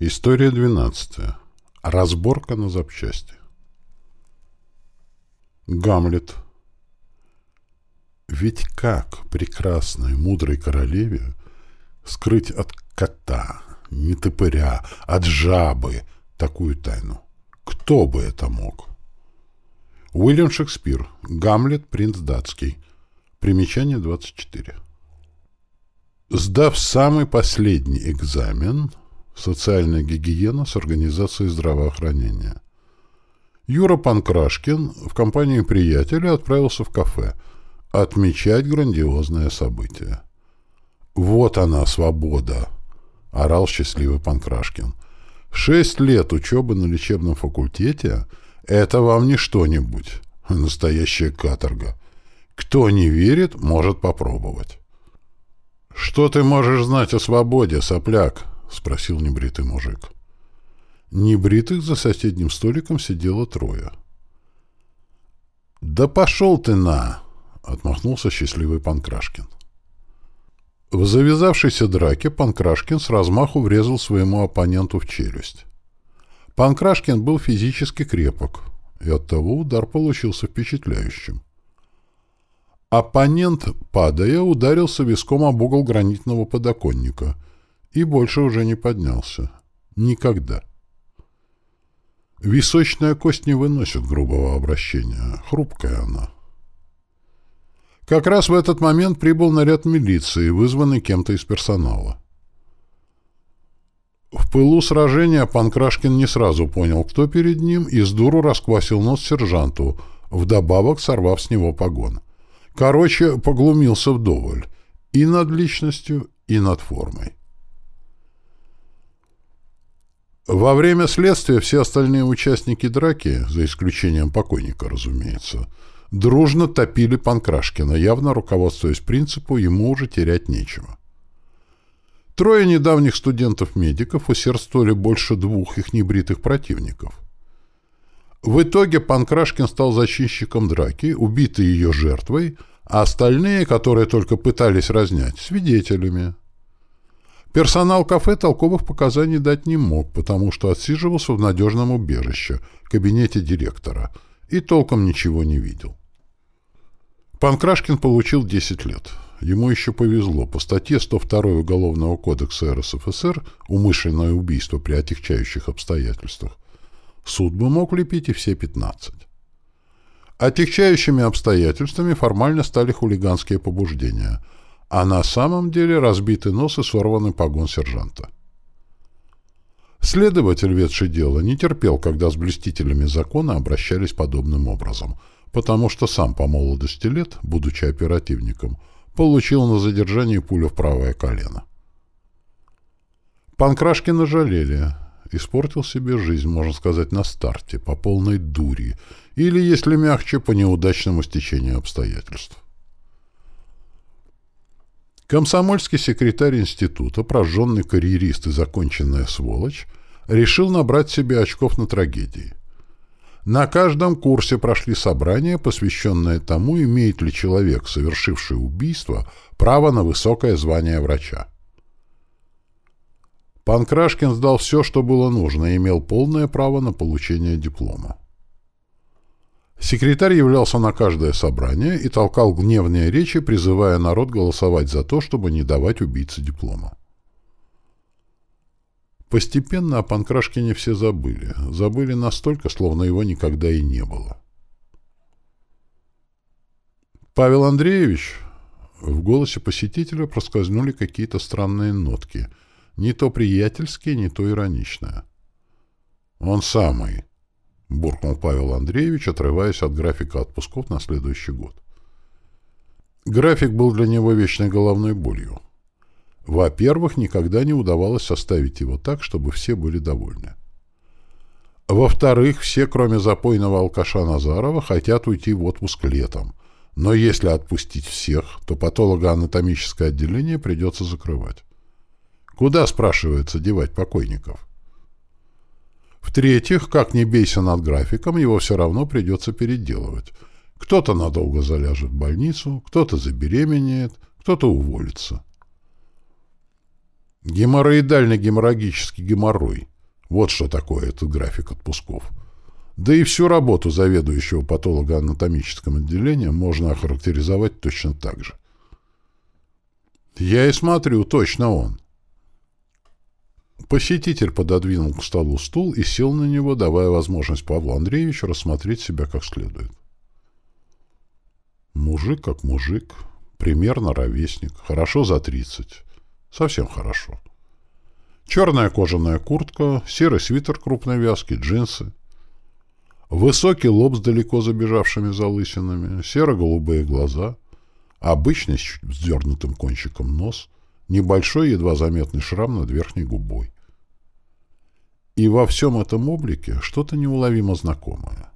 История 12. Разборка на запчасти. Гамлет. Ведь как прекрасной, мудрой королеве скрыть от кота, не топыря, от жабы такую тайну? Кто бы это мог? Уильям Шекспир. Гамлет, принц датский. Примечание 24. Сдав самый последний экзамен, Социальная гигиена с организацией здравоохранения. Юра Панкрашкин в компании приятеля отправился в кафе отмечать грандиозное событие. «Вот она, свобода!» — орал счастливый Панкрашкин. «Шесть лет учебы на лечебном факультете — это вам не что-нибудь, настоящая каторга. Кто не верит, может попробовать». «Что ты можешь знать о свободе, сопляк?» — спросил небритый мужик. Небритых за соседним столиком сидело трое. «Да пошел ты на!» — отмахнулся счастливый Панкрашкин. В завязавшейся драке Панкрашкин с размаху врезал своему оппоненту в челюсть. Панкрашкин был физически крепок, и оттого удар получился впечатляющим. Оппонент, падая, ударился виском об угол гранитного подоконника — и больше уже не поднялся. Никогда. Височная кость не выносит грубого обращения. Хрупкая она. Как раз в этот момент прибыл наряд милиции, вызванный кем-то из персонала. В пылу сражения Панкрашкин не сразу понял, кто перед ним, и с дуру расквасил нос сержанту, вдобавок сорвав с него погон. Короче, поглумился вдоволь. И над личностью, и над формой. Во время следствия все остальные участники драки, за исключением покойника, разумеется, дружно топили Панкрашкина, явно руководствуясь принципу «ему уже терять нечего». Трое недавних студентов-медиков усердствовали больше двух их небритых противников. В итоге Панкрашкин стал зачинщиком драки, убитый ее жертвой, а остальные, которые только пытались разнять, свидетелями. Персонал кафе толковых показаний дать не мог, потому что отсиживался в надежном убежище, кабинете директора, и толком ничего не видел. Панкрашкин получил 10 лет. Ему еще повезло. По статье 102 Уголовного кодекса РСФСР «Умышленное убийство при отягчающих обстоятельствах» суд бы мог влепить и все 15. Отягчающими обстоятельствами формально стали хулиганские побуждения – а на самом деле разбитый нос и сорванный погон сержанта. Следователь, ведший дело, не терпел, когда с блестителями закона обращались подобным образом, потому что сам по молодости лет, будучи оперативником, получил на задержании пулю в правое колено. Панкрашкина жалели. Испортил себе жизнь, можно сказать, на старте, по полной дури, или, если мягче, по неудачному стечению обстоятельств. Комсомольский секретарь института, прожженный карьерист и законченная сволочь, решил набрать себе очков на трагедии. На каждом курсе прошли собрания, посвященные тому, имеет ли человек, совершивший убийство, право на высокое звание врача. Панкрашкин сдал все, что было нужно, и имел полное право на получение диплома. Секретарь являлся на каждое собрание и толкал гневные речи, призывая народ голосовать за то, чтобы не давать убийце диплома. Постепенно о Панкрашкине все забыли. Забыли настолько, словно его никогда и не было. «Павел Андреевич?» В голосе посетителя проскользнули какие-то странные нотки. Не то приятельские, не то ироничные. «Он самый», — буркнул Павел Андреевич, отрываясь от графика отпусков на следующий год. График был для него вечной головной болью. Во-первых, никогда не удавалось составить его так, чтобы все были довольны. Во-вторых, все, кроме запойного алкаша Назарова, хотят уйти в отпуск летом. Но если отпустить всех, то патологоанатомическое отделение придется закрывать. Куда, спрашивается, девать покойников? В-третьих, как не бейся над графиком, его все равно придется переделывать. Кто-то надолго заляжет в больницу, кто-то забеременеет, кто-то уволится. Геморроидальный геморрагический геморрой. Вот что такое этот график отпусков. Да и всю работу заведующего патологоанатомическим отделением можно охарактеризовать точно так же. Я и смотрю, точно он. Посетитель пододвинул к столу стул и сел на него, давая возможность Павлу Андреевичу рассмотреть себя как следует. Мужик как мужик, примерно ровесник, хорошо за тридцать, совсем хорошо. Черная кожаная куртка, серый свитер крупной вязки, джинсы. Высокий лоб с далеко забежавшими залысинами, серо-голубые глаза, обычный с чуть вздернутым кончиком нос, небольшой едва заметный шрам над верхней губой. И во всем этом облике что-то неуловимо знакомое.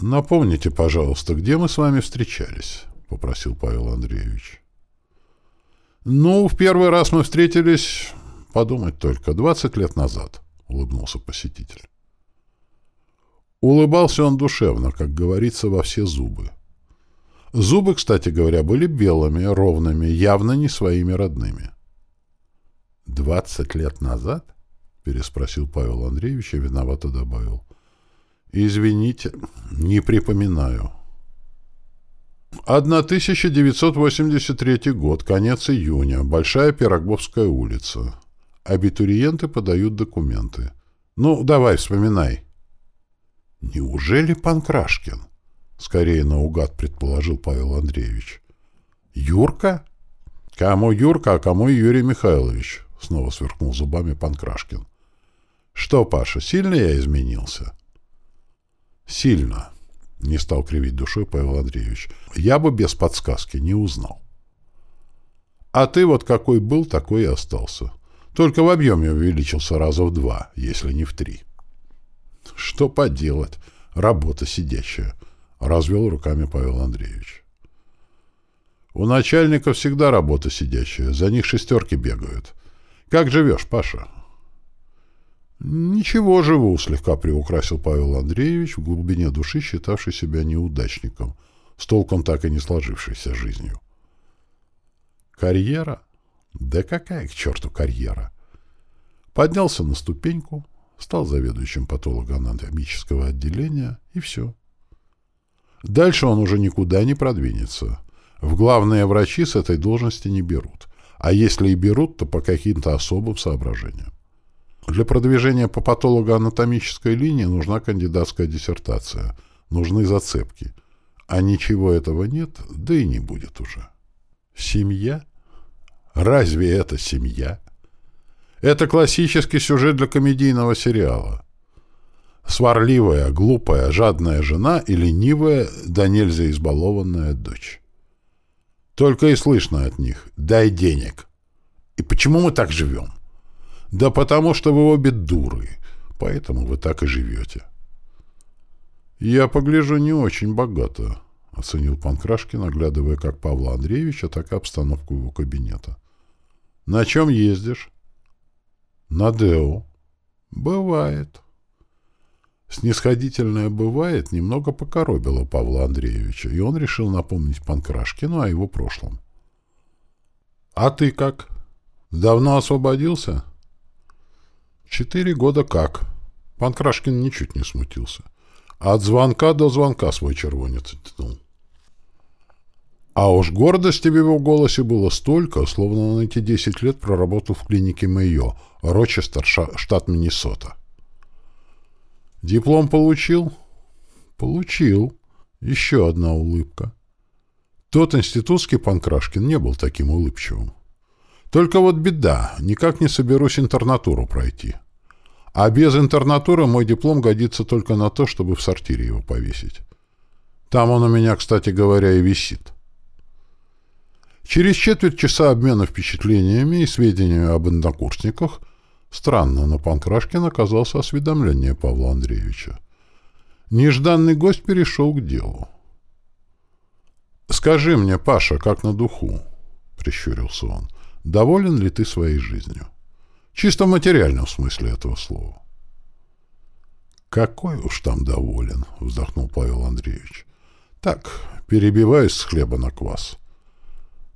«Напомните, пожалуйста, где мы с вами встречались?» — попросил Павел Андреевич. «Ну, в первый раз мы встретились, подумать только, двадцать лет назад», — улыбнулся посетитель. Улыбался он душевно, как говорится, во все зубы. Зубы, кстати говоря, были белыми, ровными, явно не своими родными. «Двадцать лет назад?» — переспросил Павел Андреевич и виновато добавил. «Извините, не припоминаю». 1983 год, конец июня, Большая Пироговская улица. Абитуриенты подают документы. Ну, давай, вспоминай. Неужели Панкрашкин? Скорее наугад предположил Павел Андреевич. Юрка? Кому Юрка, а кому Юрий Михайлович? Снова сверкнул зубами Панкрашкин. Что, Паша, сильно я изменился? Сильно. Не стал кривить душой Павел Андреевич. Я бы без подсказки не узнал. А ты вот какой был, такой и остался. Только в объеме увеличился раза в два, если не в три. Что поделать? Работа сидящая. Развел руками Павел Андреевич. У начальника всегда работа сидящая. За них шестерки бегают. Как живешь, Паша? «Ничего, живу», — слегка приукрасил Павел Андреевич, в глубине души считавший себя неудачником, с толком так и не сложившейся жизнью. «Карьера? Да какая к черту карьера?» Поднялся на ступеньку, стал заведующим патологоанатомического отделения, и все. Дальше он уже никуда не продвинется. В главные врачи с этой должности не берут. А если и берут, то по каким-то особым соображениям. Для продвижения по патологоанатомической линии нужна кандидатская диссертация, нужны зацепки. А ничего этого нет, да и не будет уже. Семья? Разве это семья? Это классический сюжет для комедийного сериала. Сварливая, глупая, жадная жена и ленивая, да нельзя избалованная дочь. Только и слышно от них «дай денег». И почему мы так живем? Да потому что вы обе дуры, поэтому вы так и живете. Я погляжу не очень богато, — оценил Панкрашкин, оглядывая как Павла Андреевича, так и обстановку его кабинета. — На чем ездишь? — На Део. — Бывает. Снисходительное «бывает» немного покоробило Павла Андреевича, и он решил напомнить Панкрашкину о его прошлом. — А ты как? Давно освободился? — Четыре года как? Пан Крашкин ничуть не смутился. От звонка до звонка свой червонец тянул. А уж гордости в его голосе было столько, словно он эти десять лет проработал в клинике Мэйо, Рочестер, штат Миннесота. Диплом получил? Получил. Еще одна улыбка. Тот институтский Панкрашкин не был таким улыбчивым. Только вот беда, никак не соберусь интернатуру пройти. А без интернатуры мой диплом годится только на то, чтобы в сортире его повесить. Там он у меня, кстати говоря, и висит. Через четверть часа обмена впечатлениями и сведениями об однокурсниках странно, но Панкрашкин оказался осведомленнее Павла Андреевича. Нежданный гость перешел к делу. «Скажи мне, Паша, как на духу?» — прищурился он. Доволен ли ты своей жизнью? Чисто в материальном смысле этого слова. «Какой уж там доволен», — вздохнул Павел Андреевич. «Так, перебиваюсь с хлеба на квас.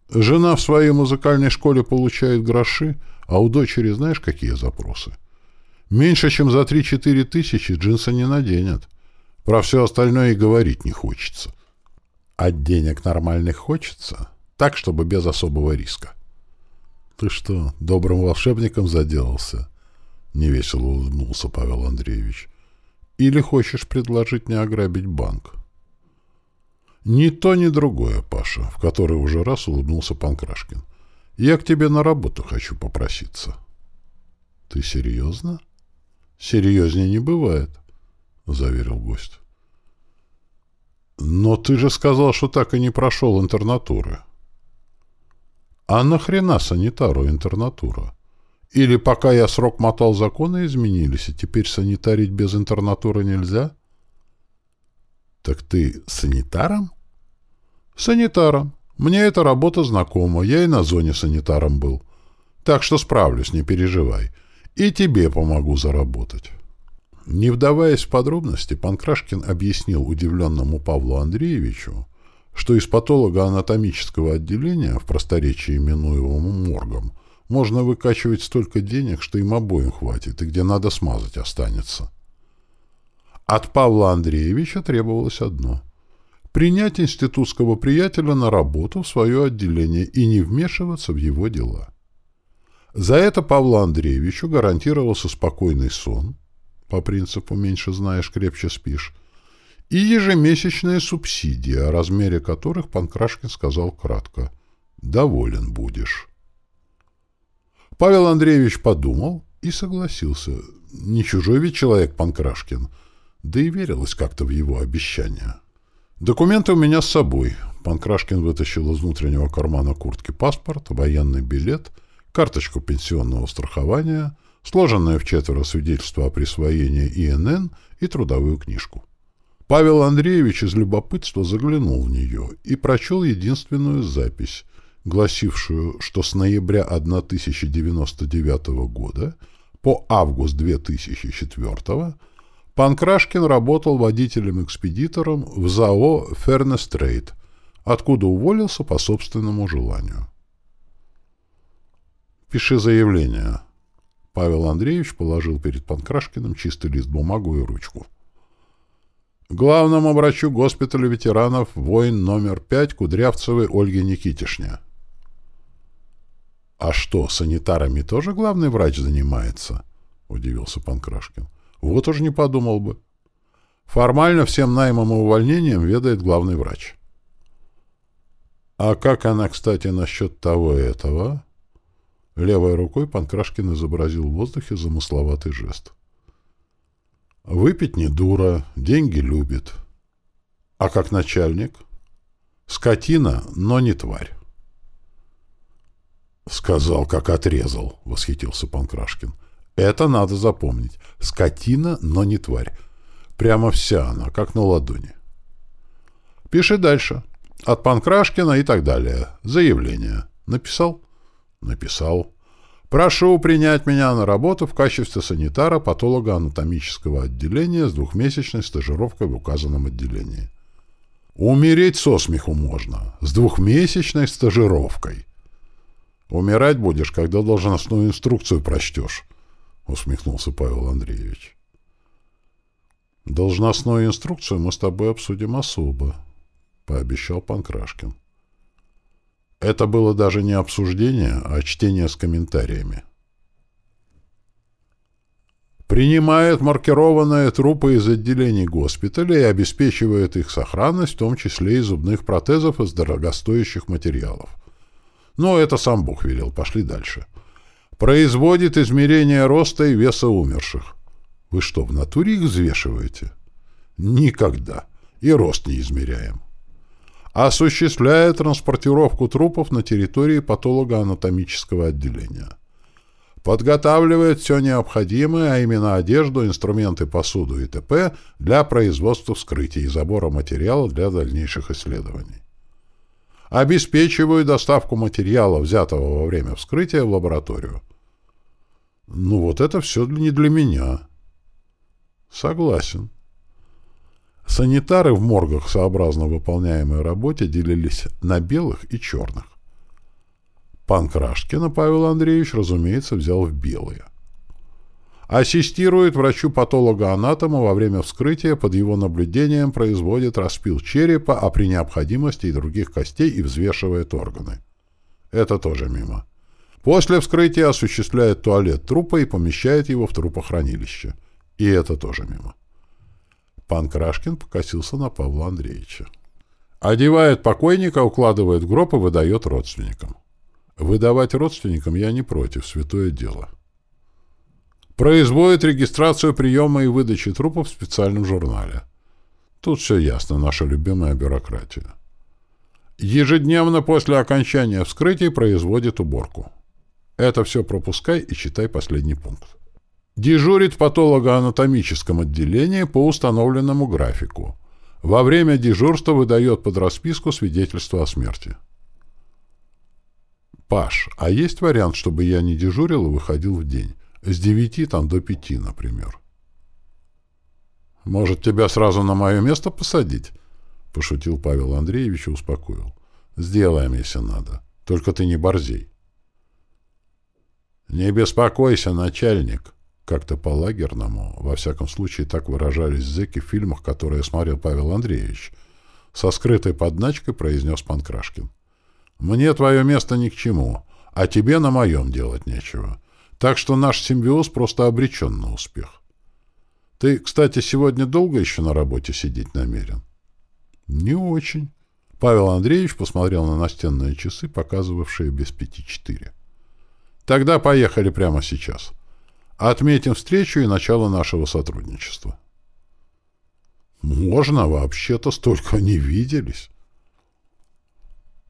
Жена в своей музыкальной школе получает гроши, а у дочери знаешь, какие запросы? Меньше, чем за 3-4 тысячи джинсы не наденет. Про все остальное и говорить не хочется. А денег нормальных хочется? Так, чтобы без особого риска. Ты что, добрым волшебником заделался? Невесело улыбнулся Павел Андреевич. Или хочешь предложить мне ограбить банк? Ни то, ни другое, Паша, в который уже раз улыбнулся Панкрашкин. Я к тебе на работу хочу попроситься. Ты серьезно? Серьезнее не бывает, заверил гость. Но ты же сказал, что так и не прошел интернатуры. А нахрена санитару интернатура? Или пока я срок мотал, законы изменились, и теперь санитарить без интернатуры нельзя? Так ты санитаром? Санитаром. Мне эта работа знакома, я и на зоне санитаром был. Так что справлюсь, не переживай. И тебе помогу заработать. Не вдаваясь в подробности, Панкрашкин объяснил удивленному Павлу Андреевичу, что из патолого-анатомического отделения, в просторечии именуемому моргом, можно выкачивать столько денег, что им обоим хватит, и где надо смазать останется. От Павла Андреевича требовалось одно — принять институтского приятеля на работу в свое отделение и не вмешиваться в его дела. За это Павлу Андреевичу гарантировался спокойный сон, по принципу «меньше знаешь, крепче спишь», и ежемесячные субсидии, о размере которых Панкрашкин сказал кратко «доволен будешь». Павел Андреевич подумал и согласился. Не чужой ведь человек Панкрашкин, да и верилось как-то в его обещания. «Документы у меня с собой». Панкрашкин вытащил из внутреннего кармана куртки паспорт, военный билет, карточку пенсионного страхования, сложенное в четверо свидетельство о присвоении ИНН и трудовую книжку. Павел Андреевич из любопытства заглянул в нее и прочел единственную запись — гласившую, что с ноября 1099 года по август 2004 Панкрашкин работал водителем-экспедитором в ЗАО «Фернестрейд», откуда уволился по собственному желанию. «Пиши заявление». Павел Андреевич положил перед Панкрашкиным чистый лист бумагу и ручку. Главному врачу госпиталя ветеранов воин номер 5 Кудрявцевой Ольге Никитишне. «А что, санитарами тоже главный врач занимается?» — удивился Панкрашкин. «Вот уж не подумал бы. Формально всем наймом и увольнением ведает главный врач». «А как она, кстати, насчет того и этого?» Левой рукой Панкрашкин изобразил в воздухе замысловатый жест. «Выпить не дура, деньги любит. А как начальник? Скотина, но не тварь». «Сказал, как отрезал», — восхитился Панкрашкин. «Это надо запомнить. Скотина, но не тварь. Прямо вся она, как на ладони». «Пиши дальше. От Панкрашкина и так далее. Заявление. Написал?» «Написал. Прошу принять меня на работу в качестве санитара патолого-анатомического отделения с двухмесячной стажировкой в указанном отделении». «Умереть со смеху можно. С двухмесячной стажировкой». «Умирать будешь, когда должностную инструкцию прочтешь», — усмехнулся Павел Андреевич. «Должностную инструкцию мы с тобой обсудим особо», — пообещал Панкрашкин. Это было даже не обсуждение, а чтение с комментариями. Принимает маркированные трупы из отделений госпиталя и обеспечивает их сохранность, в том числе и зубных протезов из дорогостоящих материалов. Но это сам Бог велел. Пошли дальше. Производит измерение роста и веса умерших. Вы что, в натуре их взвешиваете? Никогда. И рост не измеряем. Осуществляет транспортировку трупов на территории патологоанатомического отделения. Подготавливает все необходимое, а именно одежду, инструменты, посуду и т.п. для производства вскрытия и забора материала для дальнейших исследований обеспечиваю доставку материала, взятого во время вскрытия, в лабораторию. Ну вот это все не для меня. Согласен. Санитары в моргах, сообразно выполняемой работе, делились на белых и черных. Панкрашкина Павел Андреевич, разумеется, взял в белые. Ассистирует врачу-патолога-анатому во время вскрытия, под его наблюдением производит распил черепа, а при необходимости и других костей и взвешивает органы. Это тоже мимо. После вскрытия осуществляет туалет трупа и помещает его в трупохранилище. И это тоже мимо. Пан Крашкин покосился на Павла Андреевича. Одевает покойника, укладывает гроб и выдает родственникам. Выдавать родственникам я не против, святое дело. Производит регистрацию приема и выдачи трупов в специальном журнале. Тут все ясно, наша любимая бюрократия. Ежедневно после окончания вскрытий производит уборку. Это все пропускай и читай последний пункт. Дежурит в патологоанатомическом отделении по установленному графику. Во время дежурства выдает под расписку свидетельство о смерти. Паш, а есть вариант, чтобы я не дежурил и выходил в день? С девяти там до пяти, например. Может, тебя сразу на мое место посадить? Пошутил Павел Андреевич и успокоил. Сделаем, если надо. Только ты не борзей. Не беспокойся, начальник. Как-то по-лагерному, во всяком случае так выражались зэки в фильмах, которые смотрел Павел Андреевич, со скрытой подначкой произнес Панкрашкин. «Мне твое место ни к чему, а тебе на моем делать нечего. Так что наш симбиоз просто обречен на успех. Ты, кстати, сегодня долго еще на работе сидеть намерен?» «Не очень». Павел Андреевич посмотрел на настенные часы, показывавшие без пяти четыре. «Тогда поехали прямо сейчас». Отметим встречу и начало нашего сотрудничества. Можно, вообще-то столько не виделись.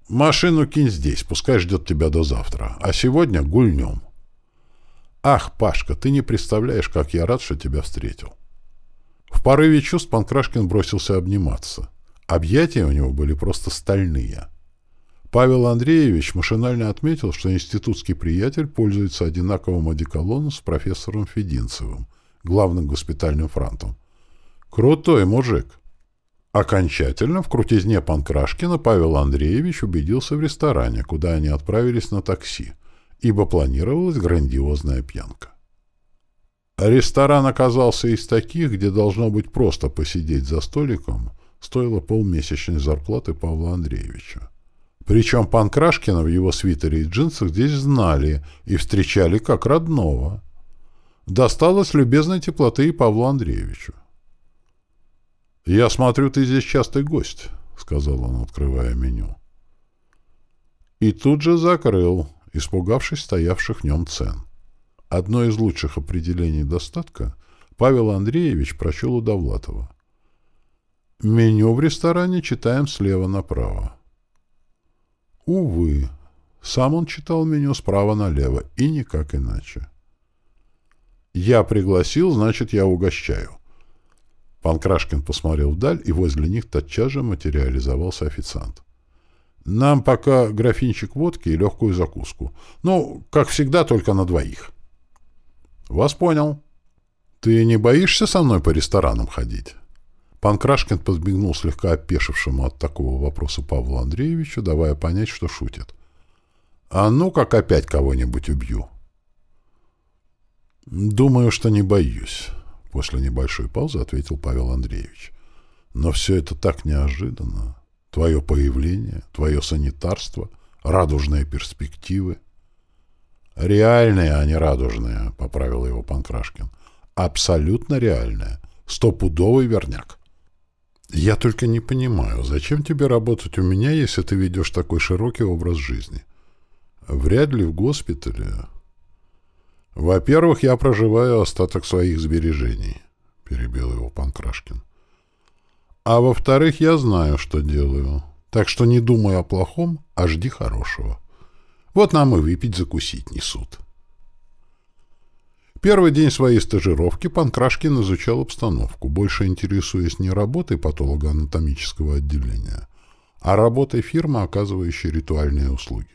Машину кинь здесь, пускай ждет тебя до завтра. А сегодня гульнем. Ах, Пашка, ты не представляешь, как я рад, что тебя встретил. В порыве чувств Панкрашкин бросился обниматься. Объятия у него были просто стальные. Павел Андреевич машинально отметил, что институтский приятель пользуется одинаковым одеколоном с профессором Фединцевым, главным госпитальным франтом. Крутой мужик. Окончательно в крутизне Панкрашкина Павел Андреевич убедился в ресторане, куда они отправились на такси, ибо планировалась грандиозная пьянка. Ресторан оказался из таких, где должно быть просто посидеть за столиком, стоило полмесячной зарплаты Павла Андреевича. Причем Панкрашкина в его свитере и джинсах здесь знали и встречали как родного. Досталось любезной теплоты и Павлу Андреевичу. «Я смотрю, ты здесь частый гость», — сказал он, открывая меню. И тут же закрыл, испугавшись стоявших в нем цен. Одно из лучших определений достатка Павел Андреевич прочел у Довлатова. Меню в ресторане читаем слева направо. Увы, сам он читал меню справа налево, и никак иначе. «Я пригласил, значит, я угощаю». Пан Крашкин посмотрел вдаль, и возле них тотчас же материализовался официант. «Нам пока графинчик водки и легкую закуску. Ну, как всегда, только на двоих». «Вас понял. Ты не боишься со мной по ресторанам ходить?» Пан Крашкин подбегнул слегка опешившему от такого вопроса Павлу Андреевичу, давая понять, что шутит. «А ну, как опять кого-нибудь убью!» «Думаю, что не боюсь», — после небольшой паузы ответил Павел Андреевич. «Но все это так неожиданно. Твое появление, твое санитарство, радужные перспективы». «Реальные, а не радужные», — поправил его Панкрашкин. «Абсолютно реальные. Стопудовый верняк». Я только не понимаю, зачем тебе работать у меня, если ты ведешь такой широкий образ жизни? Вряд ли в госпитале. Во-первых, я проживаю остаток своих сбережений, перебил его Панкрашкин. А во-вторых, я знаю, что делаю. Так что не думай о плохом, а жди хорошего. Вот нам и выпить закусить несут. Первый день своей стажировки Панкрашкин изучал обстановку, больше интересуясь не работой патологоанатомического отделения, а работой фирмы, оказывающей ритуальные услуги.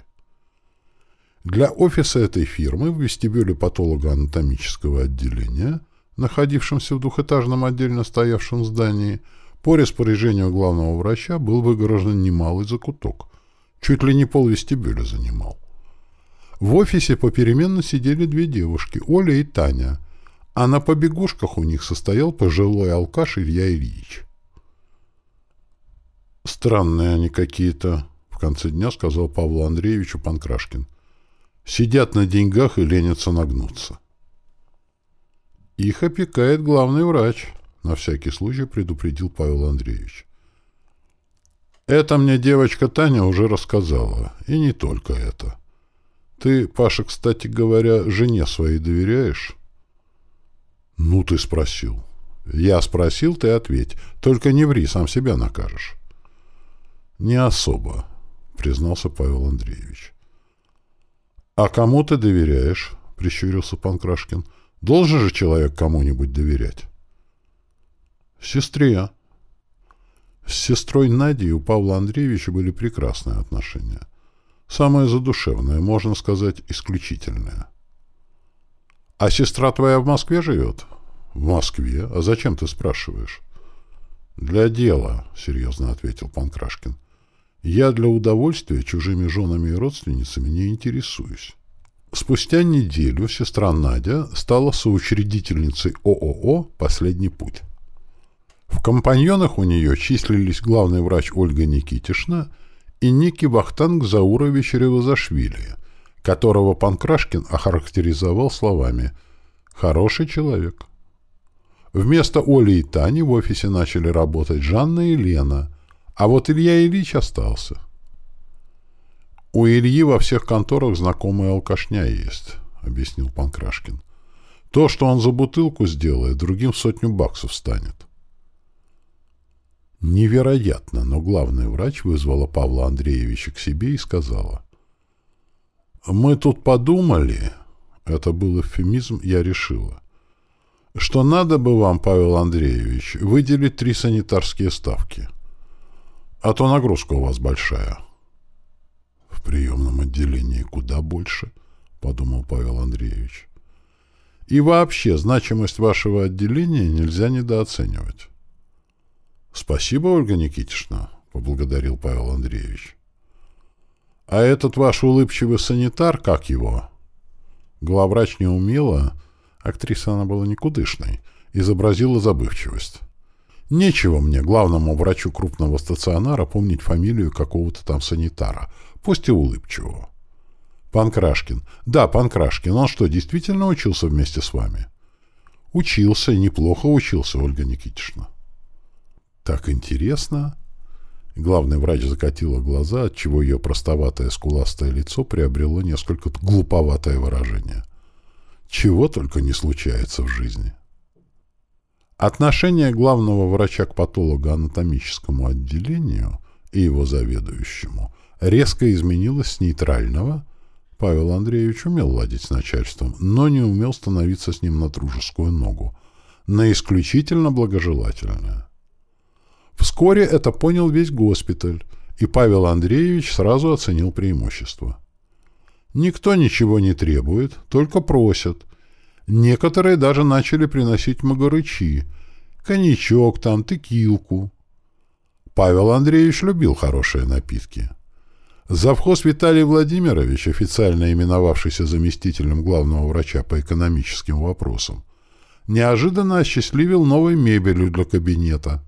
Для офиса этой фирмы в вестибюле патологоанатомического отделения, находившемся в двухэтажном отдельно стоявшем здании, по распоряжению главного врача был выгорожен немалый закуток, чуть ли не пол вестибюля занимал. В офисе попеременно сидели две девушки, Оля и Таня, а на побегушках у них состоял пожилой алкаш Илья Ильич. «Странные они какие-то», — в конце дня сказал Павлу Андреевичу Панкрашкин. «Сидят на деньгах и ленятся нагнуться». «Их опекает главный врач», — на всякий случай предупредил Павел Андреевич. «Это мне девочка Таня уже рассказала, и не только это. Ты, Паша, кстати говоря, жене своей доверяешь?» «Ну, ты спросил». «Я спросил, ты ответь. Только не ври, сам себя накажешь». «Не особо», — признался Павел Андреевич. «А кому ты доверяешь?» — прищурился Панкрашкин. Должен же человек кому-нибудь доверять. Сестре. С сестрой Надей у Павла Андреевича были прекрасные отношения. Самое задушевное, можно сказать, исключительное. А сестра твоя в Москве живет? В Москве? А зачем ты спрашиваешь? Для дела, серьезно ответил Панкрашкин. Я для удовольствия чужими женами и родственницами не интересуюсь. Спустя неделю сестра Надя стала соучредительницей ООО «Последний путь». В компаньонах у нее числились главный врач Ольга Никитишна и некий Вахтанг Заурович Ревозашвили, которого Панкрашкин охарактеризовал словами «хороший человек». Вместо Оли и Тани в офисе начали работать Жанна и Лена, а вот Илья Ильич остался – «У Ильи во всех конторах знакомая алкашня есть», — объяснил Панкрашкин. «То, что он за бутылку сделает, другим сотню баксов станет». Невероятно, но главный врач вызвала Павла Андреевича к себе и сказала. «Мы тут подумали...» Это был эвфемизм, я решила. «Что надо бы вам, Павел Андреевич, выделить три санитарские ставки. А то нагрузка у вас большая». В приемном отделении куда больше, подумал Павел Андреевич. И вообще, значимость вашего отделения нельзя недооценивать. Спасибо, Ольга Никитична, поблагодарил Павел Андреевич. А этот ваш улыбчивый санитар, как его? Главврач не умела, актриса она была никудышной, изобразила забывчивость. Нечего мне, главному врачу крупного стационара, помнить фамилию какого-то там санитара, пусть и улыбчивого. Панкрашкин. Да, Панкрашкин. Он что, действительно учился вместе с вами? Учился, неплохо учился, Ольга Никитична. Так интересно. Главный врач закатила глаза, отчего ее простоватое скуластое лицо приобрело несколько глуповатое выражение. Чего только не случается в жизни. Отношение главного врача к патологоанатомическому отделению и его заведующему резко изменилось с нейтрального. Павел Андреевич умел ладить с начальством, но не умел становиться с ним на дружескую ногу, на исключительно благожелательное. Вскоре это понял весь госпиталь, и Павел Андреевич сразу оценил преимущество. Никто ничего не требует, только просят, Некоторые даже начали приносить магарычи, коньячок там, текилку. Павел Андреевич любил хорошие напитки. Завхоз Виталий Владимирович, официально именовавшийся заместителем главного врача по экономическим вопросам, неожиданно осчастливил новой мебелью для кабинета,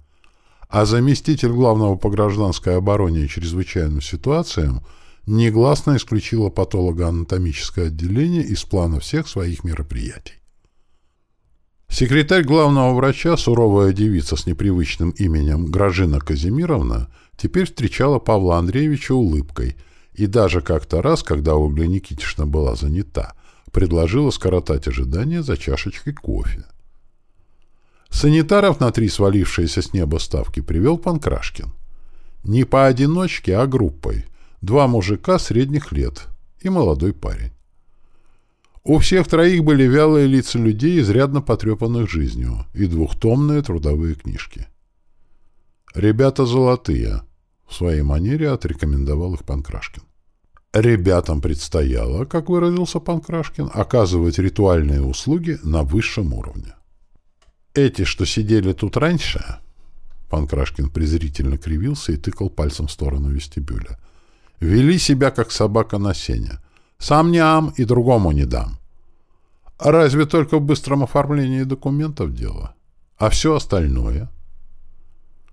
а заместитель главного по гражданской обороне и чрезвычайным ситуациям – негласно исключила патологоанатомическое отделение из плана всех своих мероприятий. Секретарь главного врача, суровая девица с непривычным именем Гражина Казимировна, теперь встречала Павла Андреевича улыбкой и даже как-то раз, когда Ольга Никитична была занята, предложила скоротать ожидание за чашечкой кофе. Санитаров на три свалившиеся с неба ставки привел Панкрашкин. Не поодиночке, а группой – два мужика средних лет и молодой парень. У всех троих были вялые лица людей, изрядно потрепанных жизнью, и двухтомные трудовые книжки. «Ребята золотые», — в своей манере отрекомендовал их Панкрашкин. Ребятам предстояло, как выразился Панкрашкин, оказывать ритуальные услуги на высшем уровне. Эти, что сидели тут раньше, Панкрашкин презрительно кривился и тыкал пальцем в сторону вестибюля — Вели себя, как собака на сене. Сам не ам и другому не дам. Разве только в быстром оформлении документов дело? А все остальное?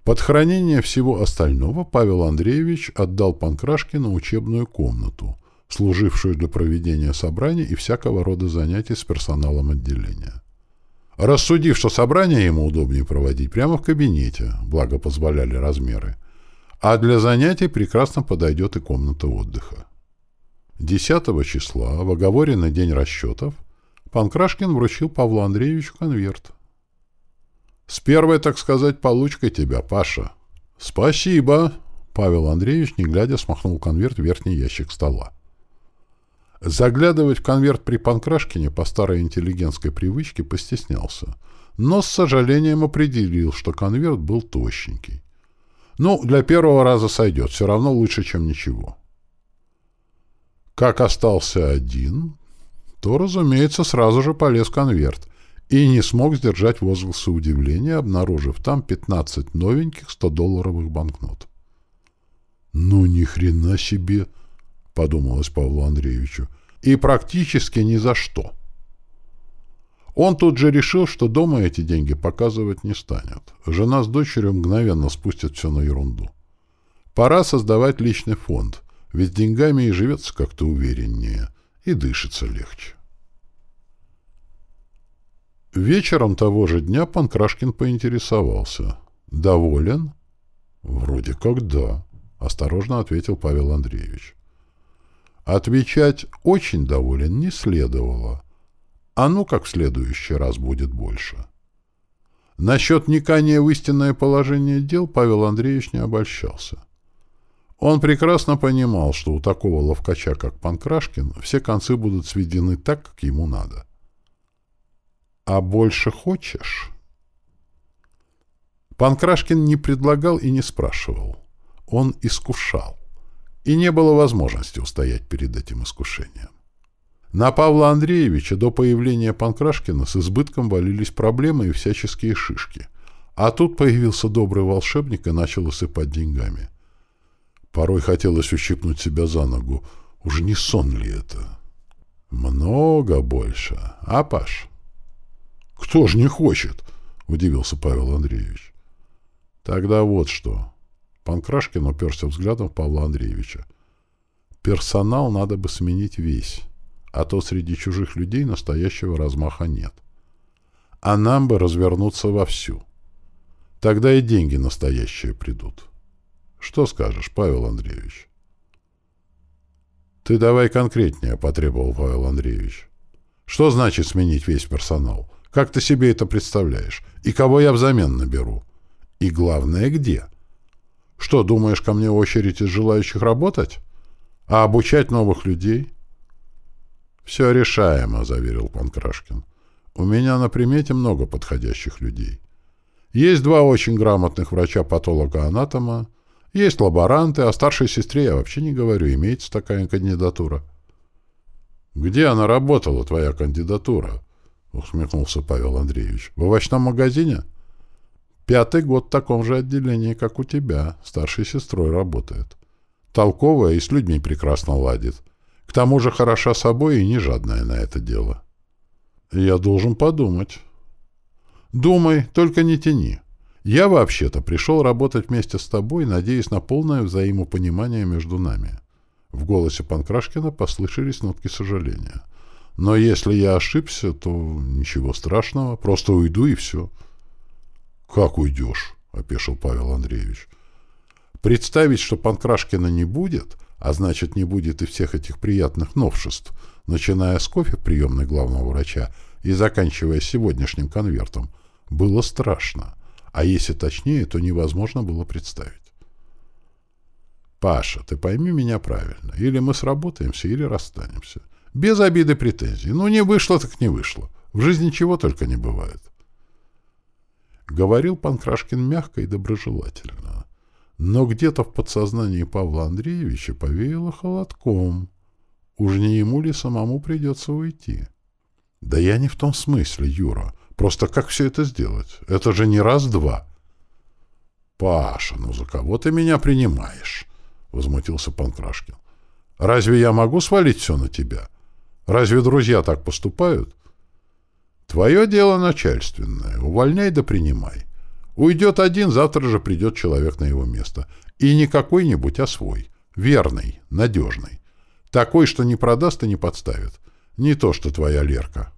Под хранение всего остального Павел Андреевич отдал Панкрашкину учебную комнату, служившую для проведения собраний и всякого рода занятий с персоналом отделения. Рассудив, что собрание ему удобнее проводить прямо в кабинете, благо позволяли размеры, а для занятий прекрасно подойдет и комната отдыха. 10 числа, в оговоренный день расчетов, Панкрашкин вручил Павлу Андреевичу конверт. «С первой, так сказать, получкой тебя, Паша». «Спасибо!» Павел Андреевич, не глядя, смахнул конверт в верхний ящик стола. Заглядывать в конверт при Панкрашкине по старой интеллигентской привычке постеснялся, но с сожалением определил, что конверт был тощенький. Ну, для первого раза сойдет, все равно лучше, чем ничего. Как остался один, то, разумеется, сразу же полез конверт и не смог сдержать возгласа удивления, обнаружив там 15 новеньких 100-долларовых банкнот. «Ну, ни хрена себе!» — подумалось Павлу Андреевичу. «И практически ни за что». Он тут же решил, что дома эти деньги показывать не станет. Жена с дочерью мгновенно спустят все на ерунду. Пора создавать личный фонд, ведь деньгами и живется как-то увереннее, и дышится легче. Вечером того же дня Панкрашкин поинтересовался. «Доволен?» «Вроде как да», — осторожно ответил Павел Андреевич. Отвечать «очень доволен» не следовало. А ну как в следующий раз будет больше. Насчет никания в истинное положение дел Павел Андреевич не обольщался. Он прекрасно понимал, что у такого ловкача, как Панкрашкин, все концы будут сведены так, как ему надо. «А больше хочешь?» Панкрашкин не предлагал и не спрашивал. Он искушал. И не было возможности устоять перед этим искушением. На Павла Андреевича до появления Панкрашкина с избытком валились проблемы и всяческие шишки. А тут появился добрый волшебник и начал усыпать деньгами. Порой хотелось ущипнуть себя за ногу. Уж не сон ли это? Много больше. А, Паш? Кто ж не хочет? Удивился Павел Андреевич. Тогда вот что. Панкрашкин уперся взглядом в Павла Андреевича. Персонал надо бы сменить весь, а то среди чужих людей настоящего размаха нет. А нам бы развернуться вовсю. Тогда и деньги настоящие придут. Что скажешь, Павел Андреевич? Ты давай конкретнее, потребовал Павел Андреевич. Что значит сменить весь персонал? Как ты себе это представляешь? И кого я взамен наберу? И главное, где? Что, думаешь, ко мне очередь из желающих работать? А обучать новых людей? Все решаемо, заверил Панкрашкин. У меня на примете много подходящих людей. Есть два очень грамотных врача-патолога-анатома, есть лаборанты, о старшей сестре я вообще не говорю, имеется такая кандидатура. Где она работала, твоя кандидатура? — усмехнулся Павел Андреевич. — В овощном магазине? Пятый год в таком же отделении, как у тебя. Старшей сестрой работает. Толковая и с людьми прекрасно ладит. К тому же хороша собой и не жадная на это дело. Я должен подумать. Думай, только не тяни. Я вообще-то пришел работать вместе с тобой, надеясь на полное взаимопонимание между нами. В голосе Панкрашкина послышались нотки сожаления. Но если я ошибся, то ничего страшного, просто уйду и все. — Как уйдешь? — опешил Павел Андреевич. — Представить, что Панкрашкина не будет, а значит, не будет и всех этих приятных новшеств, начиная с кофе приемной главного врача и заканчивая сегодняшним конвертом, было страшно. А если точнее, то невозможно было представить. «Паша, ты пойми меня правильно. Или мы сработаемся, или расстанемся. Без обиды претензий. Ну, не вышло, так не вышло. В жизни чего только не бывает. Говорил Панкрашкин мягко и доброжелательно. Но где-то в подсознании Павла Андреевича повеяло холодком. Уж не ему ли самому придется уйти? Да я не в том смысле, Юра. Просто как все это сделать? Это же не раз-два. Паша, ну за кого ты меня принимаешь? Возмутился Панкрашкин. Разве я могу свалить все на тебя? Разве друзья так поступают? Твое дело начальственное. Увольняй да принимай. Уйдет один, завтра же придет человек на его место. И не какой-нибудь, а свой. Верный, надежный. Такой, что не продаст и не подставит. Не то, что твоя Лерка.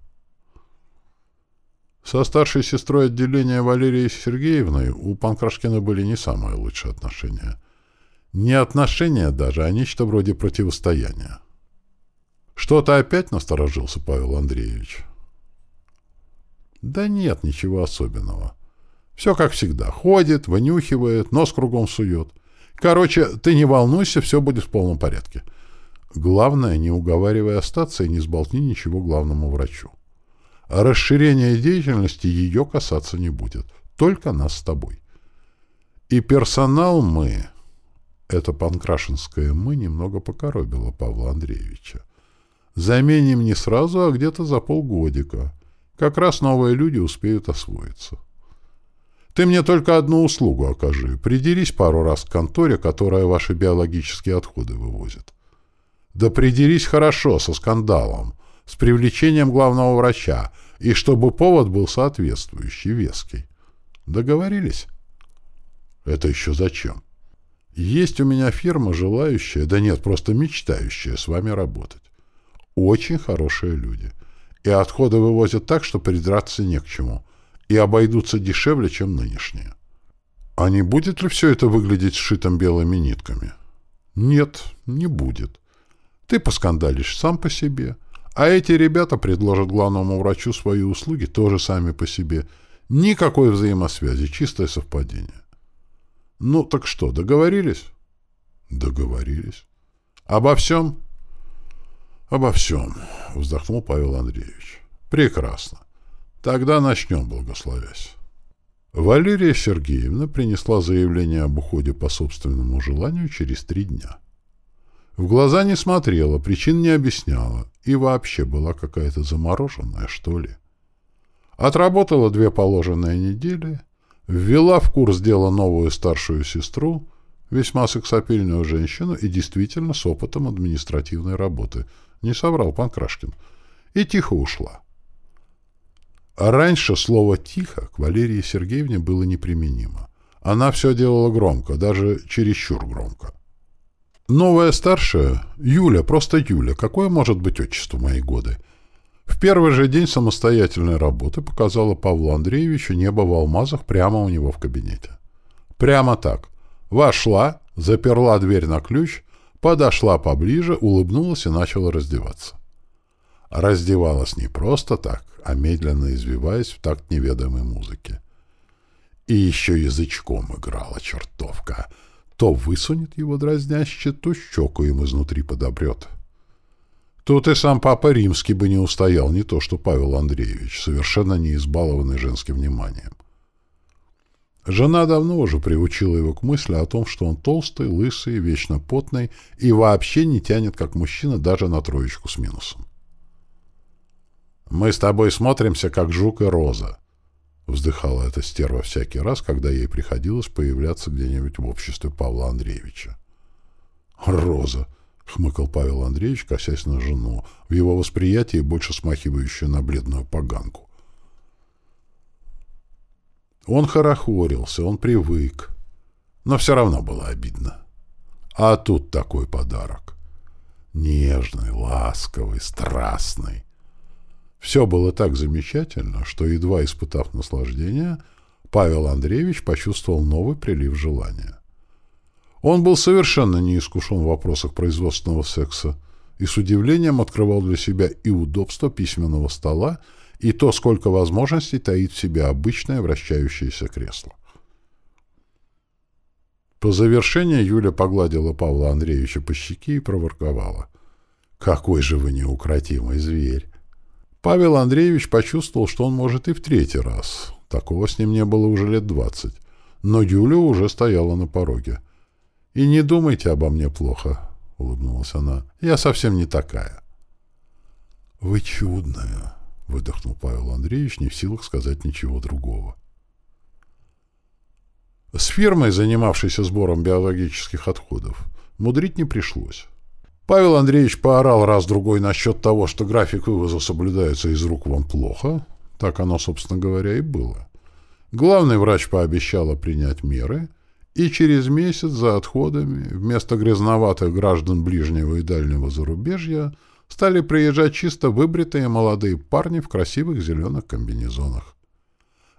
Со старшей сестрой отделения Валерией Сергеевной у Панкрашкина были не самые лучшие отношения. Не отношения даже, а нечто вроде противостояния. Что-то опять насторожился Павел Андреевич. Да нет, ничего особенного. Все как всегда. Ходит, вынюхивает, нос кругом сует. Короче, ты не волнуйся, все будет в полном порядке. Главное, не уговаривай остаться и не сболтни ничего главному врачу. Расширение деятельности ее касаться не будет. Только нас с тобой. И персонал мы... Это панкрашинское «мы» немного покоробило Павла Андреевича. Заменим не сразу, а где-то за полгодика. Как раз новые люди успеют освоиться. Ты мне только одну услугу окажи. Придерись пару раз к конторе, которая ваши биологические отходы вывозит. Да придерись хорошо, со скандалом, с привлечением главного врача, и чтобы повод был соответствующий, веский. Договорились? Это еще зачем? Есть у меня фирма, желающая, да нет, просто мечтающая с вами работать. Очень хорошие люди. И отходы вывозят так, что придраться не к чему. И обойдутся дешевле, чем нынешние. А не будет ли все это выглядеть сшитым белыми нитками? Нет, не будет. Ты поскандалишь сам по себе, а эти ребята предложат главному врачу свои услуги тоже сами по себе. Никакой взаимосвязи, чистое совпадение. Ну, так что, договорились? Договорились. Обо всем? Обо всем, вздохнул Павел Андреевич. Прекрасно. Тогда начнем, благословясь. Валерия Сергеевна принесла заявление об уходе по собственному желанию через три дня. В глаза не смотрела, причин не объясняла, и вообще была какая-то замороженная, что ли. Отработала две положенные недели, ввела в курс дела новую старшую сестру, весьма сексапильную женщину и действительно с опытом административной работы, не соврал Панкрашкин, и тихо ушла. А раньше слово «тихо» к Валерии Сергеевне было неприменимо. Она все делала громко, даже чересчур громко. Новая старшая, Юля, просто Юля, какое может быть отчество мои годы, в первый же день самостоятельной работы показала Павлу Андреевичу небо в алмазах прямо у него в кабинете. Прямо так. Вошла, заперла дверь на ключ, подошла поближе, улыбнулась и начала раздеваться. Раздевалась не просто так, а медленно извиваясь в такт неведомой музыки. И еще язычком играла чертовка — то высунет его дразняще, то щеку им изнутри подобрет. Тут и сам Папа Римский бы не устоял, не то что Павел Андреевич, совершенно не избалованный женским вниманием. Жена давно уже приучила его к мысли о том, что он толстый, лысый, вечно потный и вообще не тянет как мужчина даже на троечку с минусом. «Мы с тобой смотримся, как жук и роза», Вздыхала эта стерва всякий раз, когда ей приходилось появляться где-нибудь в обществе Павла Андреевича. «Роза!» — хмыкал Павел Андреевич, косясь на жену, в его восприятии больше смахивающую на бледную поганку. Он хорохорился, он привык, но все равно было обидно. А тут такой подарок. Нежный, ласковый, страстный. Все было так замечательно, что, едва испытав наслаждение, Павел Андреевич почувствовал новый прилив желания. Он был совершенно не искушен в вопросах производственного секса и с удивлением открывал для себя и удобство письменного стола, и то, сколько возможностей таит в себе обычное вращающееся кресло. По завершении Юля погладила Павла Андреевича по щеке и проворковала. «Какой же вы неукротимый зверь! Павел Андреевич почувствовал, что он может и в третий раз. Такого с ним не было уже лет двадцать. Но Юля уже стояла на пороге. «И не думайте обо мне плохо», — улыбнулась она. «Я совсем не такая». «Вы чудная», — выдохнул Павел Андреевич, не в силах сказать ничего другого. С фирмой, занимавшейся сбором биологических отходов, мудрить не пришлось. Павел Андреевич поорал раз-другой насчет того, что график вывоза соблюдается из рук вон плохо. Так оно, собственно говоря, и было. Главный врач пообещала принять меры, и через месяц за отходами вместо грязноватых граждан ближнего и дальнего зарубежья стали приезжать чисто выбритые молодые парни в красивых зеленых комбинезонах.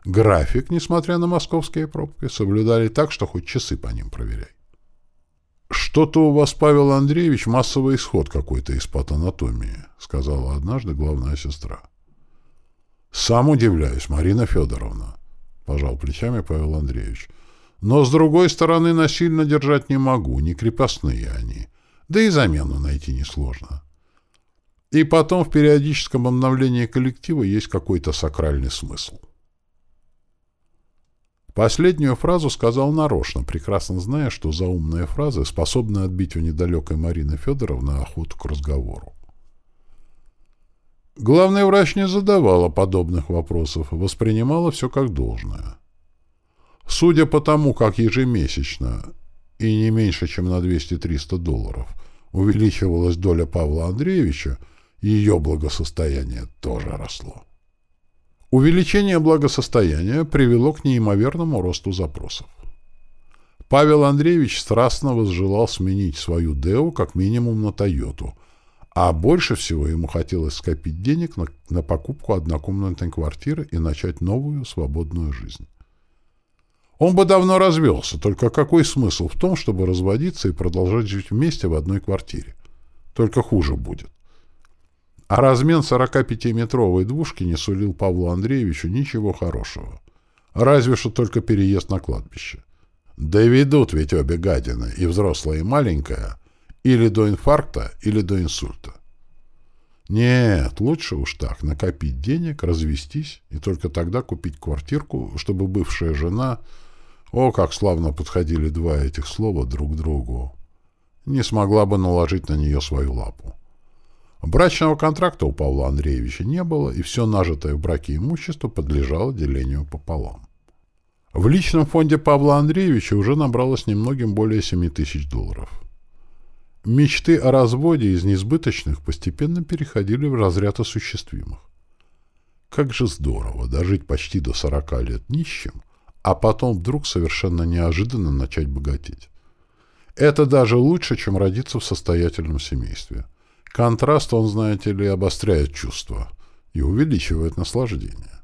График, несмотря на московские пробки, соблюдали так, что хоть часы по ним проверяй. «Что-то у вас, Павел Андреевич, массовый исход какой-то из патанатомии», — сказала однажды главная сестра. «Сам удивляюсь, Марина Федоровна», — пожал плечами Павел Андреевич. «Но, с другой стороны, насильно держать не могу, не крепостные они. Да и замену найти несложно. И потом в периодическом обновлении коллектива есть какой-то сакральный смысл». Последнюю фразу сказал нарочно, прекрасно зная, что за умные фразы способны отбить у недалекой Марины Федоровны охоту к разговору. Главный врач не задавала подобных вопросов, воспринимала все как должное. Судя по тому, как ежемесячно и не меньше, чем на 200-300 долларов увеличивалась доля Павла Андреевича, ее благосостояние тоже росло. Увеличение благосостояния привело к неимоверному росту запросов. Павел Андреевич страстно возжелал сменить свою «Део» как минимум на «Тойоту», а больше всего ему хотелось скопить денег на, на покупку однокомнатной квартиры и начать новую свободную жизнь. Он бы давно развелся, только какой смысл в том, чтобы разводиться и продолжать жить вместе в одной квартире? Только хуже будет. А размен 45-метровой двушки не сулил Павлу Андреевичу ничего хорошего. Разве что только переезд на кладбище. Да ведут ведь обе гадины, и взрослая, и маленькая, или до инфаркта, или до инсульта. Нет, лучше уж так, накопить денег, развестись, и только тогда купить квартирку, чтобы бывшая жена... О, как славно подходили два этих слова друг к другу! Не смогла бы наложить на нее свою лапу. Брачного контракта у Павла Андреевича не было, и все нажитое в браке имущество подлежало делению пополам. В личном фонде Павла Андреевича уже набралось немногим более 7 тысяч долларов. Мечты о разводе из несбыточных постепенно переходили в разряд осуществимых. Как же здорово дожить почти до 40 лет нищим, а потом вдруг совершенно неожиданно начать богатеть. Это даже лучше, чем родиться в состоятельном семействе – Контраст, он, знаете ли, обостряет чувства и увеличивает наслаждение.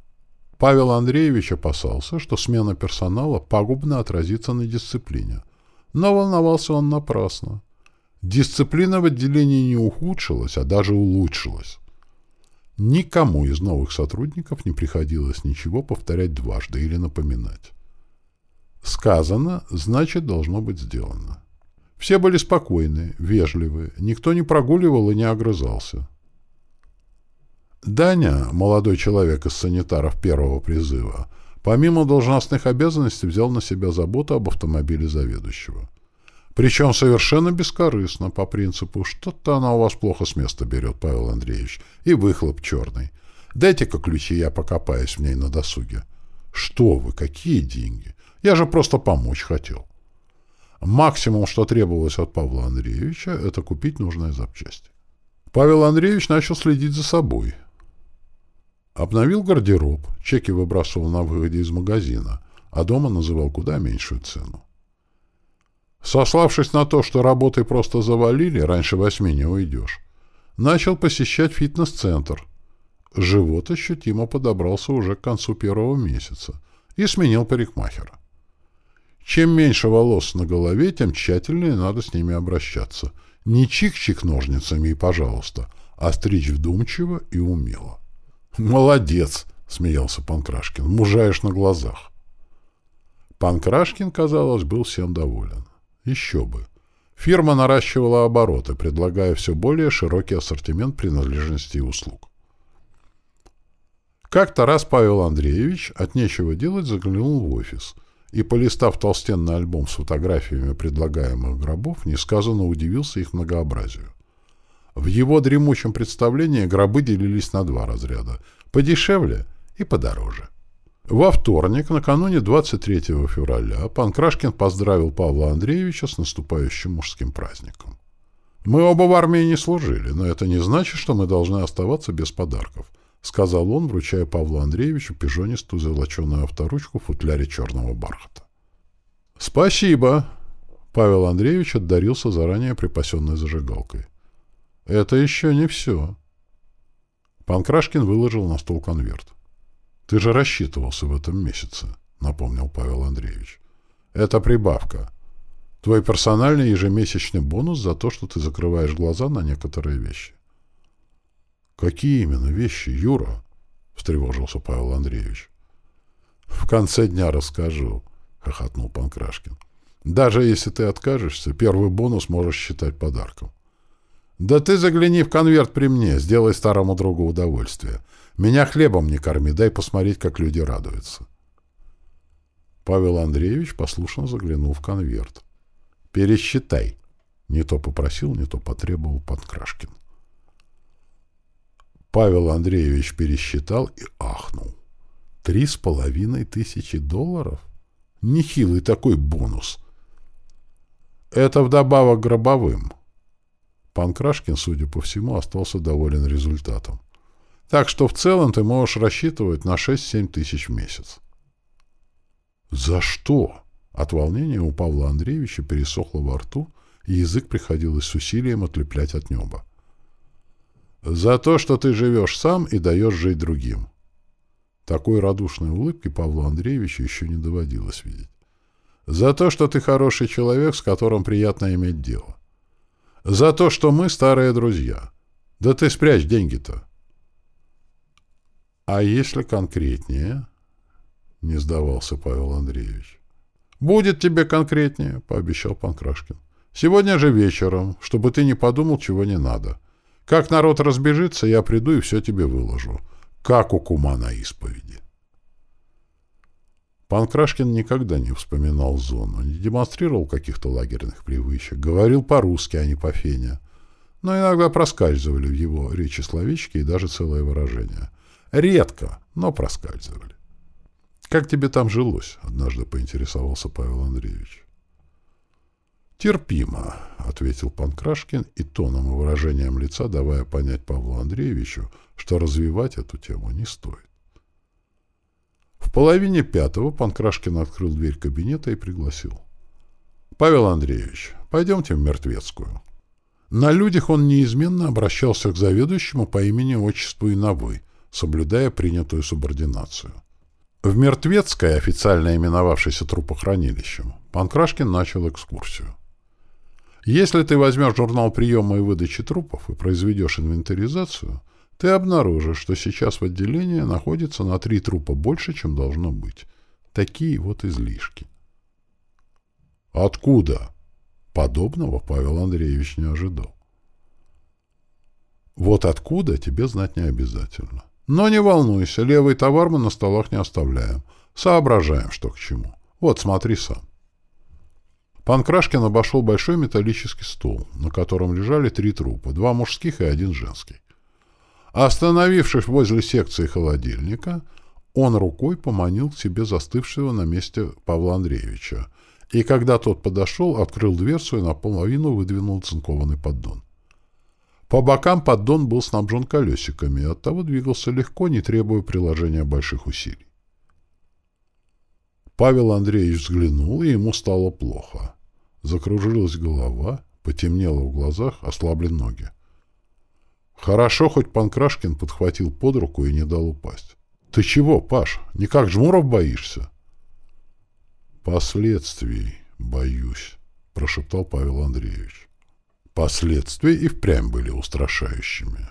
Павел Андреевич опасался, что смена персонала пагубно отразится на дисциплине. Но волновался он напрасно. Дисциплина в отделении не ухудшилась, а даже улучшилась. Никому из новых сотрудников не приходилось ничего повторять дважды или напоминать. Сказано, значит, должно быть сделано. Все были спокойны, вежливы, никто не прогуливал и не огрызался. Даня, молодой человек из санитаров первого призыва, помимо должностных обязанностей взял на себя заботу об автомобиле заведующего. Причем совершенно бескорыстно, по принципу «что-то она у вас плохо с места берет, Павел Андреевич, и выхлоп черный. Дайте-ка ключи, я покопаюсь в ней на досуге». «Что вы, какие деньги? Я же просто помочь хотел». Максимум, что требовалось от Павла Андреевича, это купить нужные запчасти. Павел Андреевич начал следить за собой. Обновил гардероб, чеки выбрасывал на выходе из магазина, а дома называл куда меньшую цену. Сославшись на то, что работы просто завалили, раньше восьми не уйдешь, начал посещать фитнес-центр. Живот ощутимо подобрался уже к концу первого месяца и сменил парикмахера. Чем меньше волос на голове, тем тщательнее надо с ними обращаться. Не чик-чик ножницами и пожалуйста, а стричь вдумчиво и умело. «Молодец!» — смеялся Панкрашкин. «Мужаешь на глазах». Панкрашкин, казалось, был всем доволен. Еще бы. Фирма наращивала обороты, предлагая все более широкий ассортимент принадлежностей и услуг. Как-то раз Павел Андреевич от нечего делать заглянул в офис — и, полистав толстенный альбом с фотографиями предлагаемых гробов, несказанно удивился их многообразию. В его дремучем представлении гробы делились на два разряда – подешевле и подороже. Во вторник, накануне 23 февраля, Панкрашкин поздравил Павла Андреевича с наступающим мужским праздником. Мы оба в армии не служили, но это не значит, что мы должны оставаться без подарков, сказал он, вручая Павлу Андреевичу пижонистую золоченую авторучку в футляре черного бархата. Спасибо! Павел Андреевич отдарился заранее припасенной зажигалкой. Это еще не все. Панкрашкин выложил на стол конверт. Ты же рассчитывался в этом месяце, напомнил Павел Андреевич. Это прибавка. Твой персональный ежемесячный бонус за то, что ты закрываешь глаза на некоторые вещи. Какие именно вещи, Юра? встревожился Павел Андреевич. В конце дня расскажу, хохотнул Панкрашкин. Даже если ты откажешься, первый бонус можешь считать подарком. Да ты загляни в конверт при мне, сделай старому другу удовольствие. Меня хлебом не корми, дай посмотреть, как люди радуются. Павел Андреевич послушно заглянул в конверт. Пересчитай. Не то попросил, не то потребовал Панкрашкин. Павел Андреевич пересчитал и ахнул. Три с половиной тысячи долларов? Нехилый такой бонус. Это вдобавок гробовым. Панкрашкин, судя по всему, остался доволен результатом. Так что в целом ты можешь рассчитывать на 6-7 тысяч в месяц. За что? От волнения у Павла Андреевича пересохло во рту, и язык приходилось с усилием отлеплять от неба. «За то, что ты живешь сам и даешь жить другим». Такой радушной улыбки Павлу Андреевичу еще не доводилось видеть. «За то, что ты хороший человек, с которым приятно иметь дело. За то, что мы старые друзья. Да ты спрячь деньги-то». «А если конкретнее?» — не сдавался Павел Андреевич. «Будет тебе конкретнее», — пообещал Панкрашкин. «Сегодня же вечером, чтобы ты не подумал, чего не надо. Как народ разбежится, я приду и все тебе выложу. Как у кума на исповеди». Панкрашкин никогда не вспоминал зону, не демонстрировал каких-то лагерных привычек, говорил по-русски, а не по-фене. Но иногда проскальзывали в его речи словечки и даже целое выражение. Редко, но проскальзывали. «Как тебе там жилось?» — однажды поинтересовался Павел Андреевич. «Терпимо», — ответил Панкрашкин и тоном и выражением лица давая понять Павлу Андреевичу, что развивать эту тему не стоит. В половине пятого Панкрашкин открыл дверь кабинета и пригласил. «Павел Андреевич, пойдемте в Мертвецкую». На людях он неизменно обращался к заведующему по имени-отчеству и на «вы», соблюдая принятую субординацию. В Мертвецкое, официально именовавшееся трупохранилищем, Панкрашкин начал экскурсию. Если ты возьмешь журнал приема и выдачи трупов и произведешь инвентаризацию, ты обнаружишь, что сейчас в отделении находится на три трупа больше, чем должно быть. Такие вот излишки. Откуда? Подобного Павел Андреевич не ожидал. Вот откуда тебе знать не обязательно. Но не волнуйся, левый товар мы на столах не оставляем. Соображаем, что к чему. Вот, смотри сам. Панкрашкин обошел большой металлический стол, на котором лежали три трупа, два мужских и один женский. Остановившись возле секции холодильника, он рукой поманил к себе застывшего на месте Павла Андреевича, и когда тот подошел, открыл дверцу и наполовину выдвинул цинкованный поддон. По бокам поддон был снабжен колесиками, и оттого двигался легко, не требуя приложения больших усилий. Павел Андреевич взглянул, и ему стало плохо. Закружилась голова, потемнело в глазах, ослабли ноги. Хорошо, хоть Панкрашкин подхватил под руку и не дал упасть. — Ты чего, Паш, никак жмуров боишься? — Последствий боюсь, — прошептал Павел Андреевич. Последствия и впрямь были устрашающими.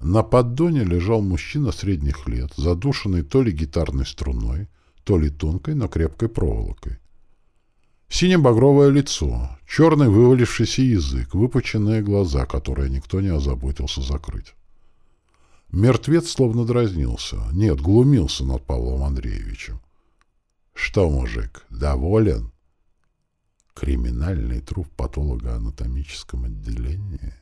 На поддоне лежал мужчина средних лет, задушенный то ли гитарной струной, то ли тонкой, но крепкой проволокой. Сине-багровое лицо, черный вывалившийся язык, выпученные глаза, которые никто не озаботился закрыть. Мертвец словно дразнился, нет, глумился над Павлом Андреевичем. — Что, мужик, доволен? — Криминальный труп в патологоанатомическом отделении.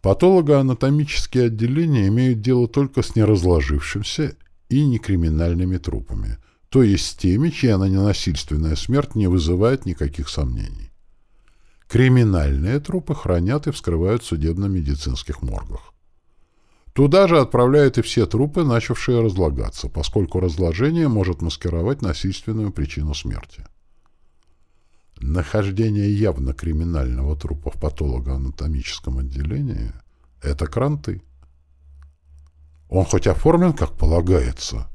Патологоанатомические отделения имеют дело только с неразложившимся и некриминальными трупами, то есть с теми, чья ненасильственная смерть не вызывает никаких сомнений. Криминальные трупы хранят и вскрывают в судебно-медицинских моргах. Туда же отправляют и все трупы, начавшие разлагаться, поскольку разложение может маскировать насильственную причину смерти. Нахождение явно криминального трупа в патологоанатомическом отделении — это кранты. Он хоть оформлен, как полагается?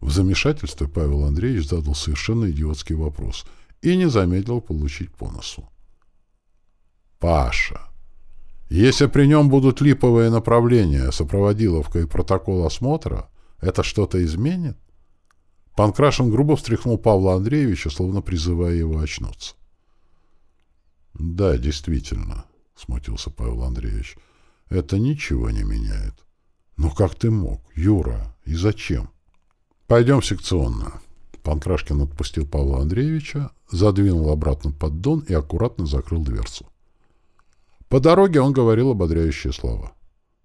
В замешательстве Павел Андреевич задал совершенно идиотский вопрос и не замедлил получить по носу. Паша. Если при нем будут липовые направления, сопроводиловка и протокол осмотра, это что-то изменит? Панкрашин грубо встряхнул Павла Андреевича, словно призывая его очнуться. «Да, действительно», — смутился Павел Андреевич, — «это ничего не меняет. Но как ты мог, Юра, и зачем?» «Пойдем секционно». Панкрашкин отпустил Павла Андреевича, задвинул обратно поддон и аккуратно закрыл дверцу. По дороге он говорил ободряющие слова.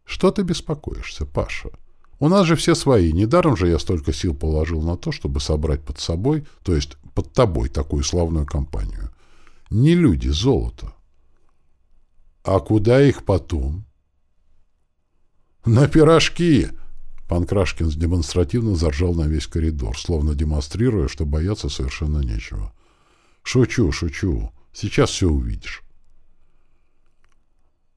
«Что ты беспокоишься, Паша? У нас же все свои. Недаром же я столько сил положил на то, чтобы собрать под собой, то есть под тобой, такую славную компанию. Не люди, золото. А куда их потом?» «На пирожки!» Панкрашкин демонстративно заржал на весь коридор, словно демонстрируя, что бояться совершенно нечего. «Шучу, шучу. Сейчас все увидишь».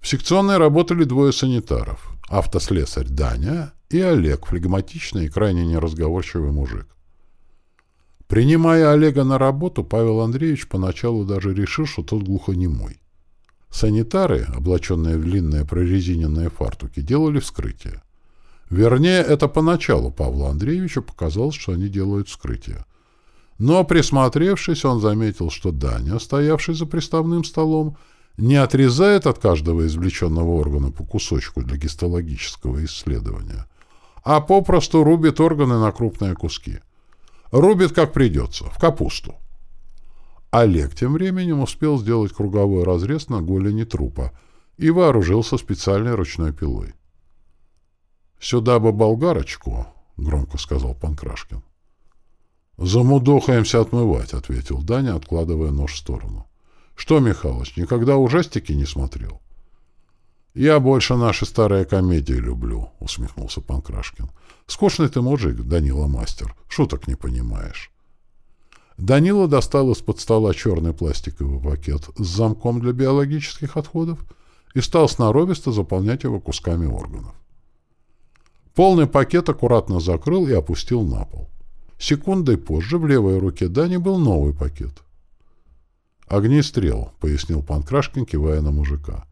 В секционной работали двое санитаров. Автослесарь Даня и Олег, флегматичный и крайне неразговорчивый мужик. Принимая Олега на работу, Павел Андреевич поначалу даже решил, что тот глухонемой. Санитары, облаченные в длинные прорезиненные фартуки, делали вскрытие. Вернее, это поначалу Павлу Андреевичу показалось, что они делают вскрытие. Но, присмотревшись, он заметил, что Даня, стоявший за приставным столом, не отрезает от каждого извлеченного органа по кусочку для гистологического исследования, а попросту рубит органы на крупные куски. Рубит как придется, в капусту. Олег тем временем успел сделать круговой разрез на голени трупа и вооружился специальной ручной пилой. «Сюда бы болгарочку», — громко сказал Панкрашкин. «Замудохаемся отмывать», — ответил Даня, откладывая нож в сторону. Что, Михалыч, никогда ужастики не смотрел? Я больше наши старые комедии люблю, усмехнулся Панкрашкин. Скучный ты мужик, Данила мастер, шуток не понимаешь. Данила достал из-под стола черный пластиковый пакет с замком для биологических отходов и стал сноровисто заполнять его кусками органов. Полный пакет аккуратно закрыл и опустил на пол. Секундой позже в левой руке Дани был новый пакет. «Огнестрел», — пояснил Панкрашкин, кивая на мужика.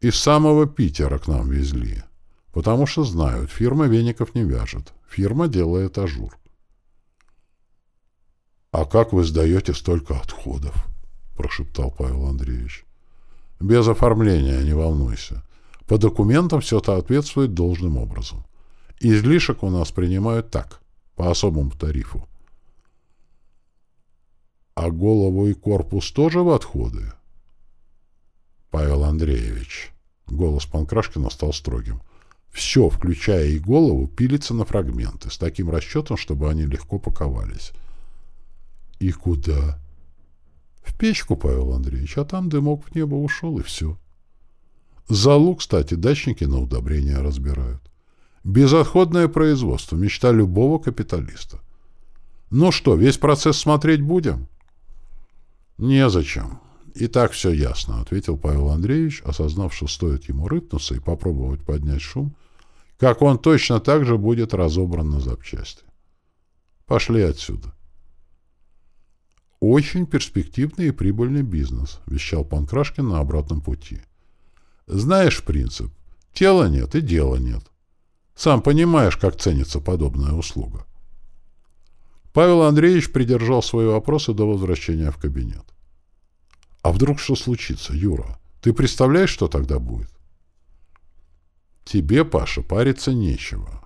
«Из самого Питера к нам везли. Потому что знают, фирма веников не вяжет. Фирма делает ажур». «А как вы сдаете столько отходов?» — прошептал Павел Андреевич. «Без оформления, не волнуйся. По документам все соответствует должным образом. Излишек у нас принимают так, по особому тарифу. А голову и корпус тоже в отходы? Павел Андреевич. Голос Панкрашкина стал строгим. Все, включая и голову, пилится на фрагменты, с таким расчетом, чтобы они легко паковались. И куда? В печку, Павел Андреевич, а там дымок в небо ушел, и все. Залу, кстати, дачники на удобрения разбирают. Безотходное производство, мечта любого капиталиста. Ну что, весь процесс смотреть будем? «Незачем. И так все ясно», — ответил Павел Андреевич, осознав, что стоит ему рыпнуться и попробовать поднять шум, как он точно так же будет разобран на запчасти. «Пошли отсюда». «Очень перспективный и прибыльный бизнес», — вещал Панкрашкин на обратном пути. «Знаешь принцип. Тела нет и дела нет. Сам понимаешь, как ценится подобная услуга». Павел Андреевич придержал свои вопросы до возвращения в кабинет. «А вдруг что случится, Юра? Ты представляешь, что тогда будет?» «Тебе, Паша, париться нечего».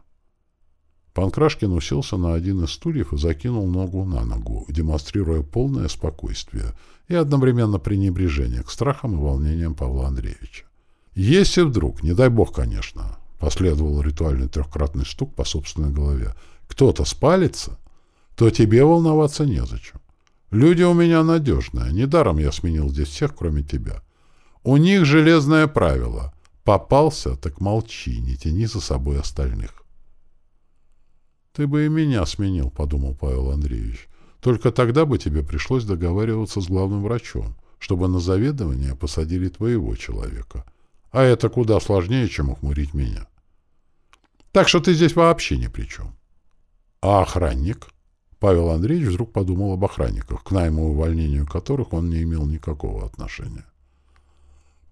Панкрашкин уселся на один из стульев и закинул ногу на ногу, демонстрируя полное спокойствие и одновременно пренебрежение к страхам и волнениям Павла Андреевича. «Если вдруг, не дай бог, конечно», — последовал ритуальный трехкратный стук по собственной голове, — «кто-то спалится, то тебе волноваться незачем. Люди у меня надежные. Недаром я сменил здесь всех, кроме тебя. У них железное правило. Попался, так молчи, не тяни за собой остальных. Ты бы и меня сменил, подумал Павел Андреевич. Только тогда бы тебе пришлось договариваться с главным врачом, чтобы на заведование посадили твоего человека. А это куда сложнее, чем ухмурить меня. Так что ты здесь вообще ни при чем. А охранник? Павел Андреевич вдруг подумал об охранниках, к найму и увольнению которых он не имел никакого отношения.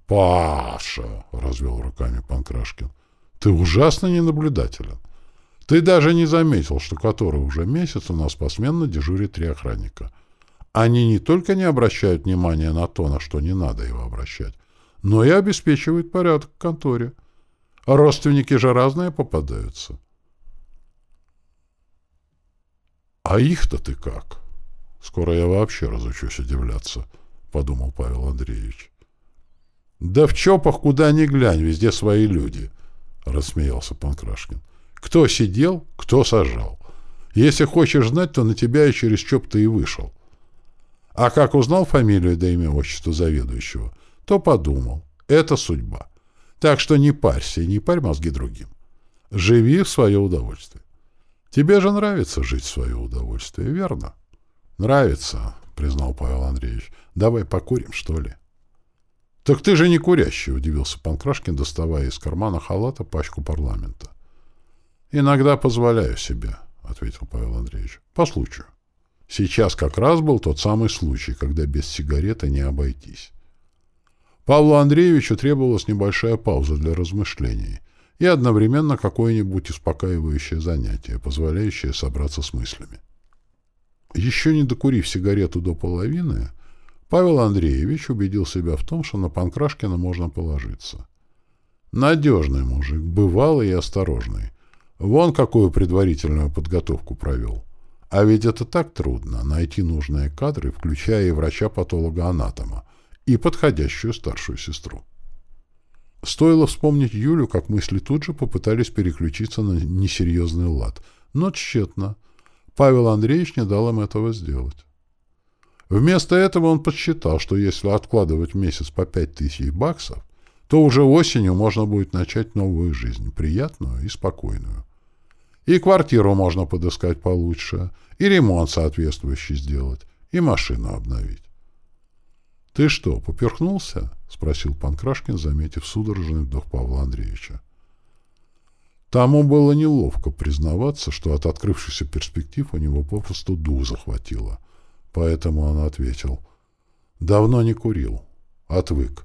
«Паша!» — развел руками Панкрашкин. «Ты ужасно ненаблюдателен. Ты даже не заметил, что который уже месяц у нас посменно дежурит три охранника. Они не только не обращают внимания на то, на что не надо его обращать, но и обеспечивают порядок в конторе. А родственники же разные попадаются. А их-то ты как? Скоро я вообще разучусь удивляться, — подумал Павел Андреевич. Да в ЧОПах куда ни глянь, везде свои люди, — рассмеялся Панкрашкин. Кто сидел, кто сажал. Если хочешь знать, то на тебя и через ЧОП ты и вышел. А как узнал фамилию да имя отчество заведующего, то подумал. Это судьба. Так что не парься не парь мозги другим. Живи в свое удовольствие. Тебе же нравится жить в свое удовольствие, верно? Нравится, признал Павел Андреевич. Давай покурим, что ли? Так ты же не курящий, удивился Панкрашкин, доставая из кармана халата пачку парламента. Иногда позволяю себе, ответил Павел Андреевич. По случаю. Сейчас как раз был тот самый случай, когда без сигареты не обойтись. Павлу Андреевичу требовалась небольшая пауза для размышлений и одновременно какое-нибудь успокаивающее занятие, позволяющее собраться с мыслями. Еще не докурив сигарету до половины, Павел Андреевич убедил себя в том, что на Панкрашкина можно положиться. Надежный мужик, бывалый и осторожный. Вон какую предварительную подготовку провел. А ведь это так трудно — найти нужные кадры, включая и врача-патолога-анатома, и подходящую старшую сестру. Стоило вспомнить Юлю, как мысли тут же попытались переключиться на несерьезный лад, но тщетно. Павел Андреевич не дал им этого сделать. Вместо этого он подсчитал, что если откладывать месяц по пять тысяч баксов, то уже осенью можно будет начать новую жизнь, приятную и спокойную. И квартиру можно подыскать получше, и ремонт соответствующий сделать, и машину обновить. — Ты что, поперхнулся? — спросил Панкрашкин, заметив судорожный вдох Павла Андреевича. Тому было неловко признаваться, что от открывшихся перспектив у него попросту дух захватило. Поэтому он ответил. — Давно не курил. Отвык.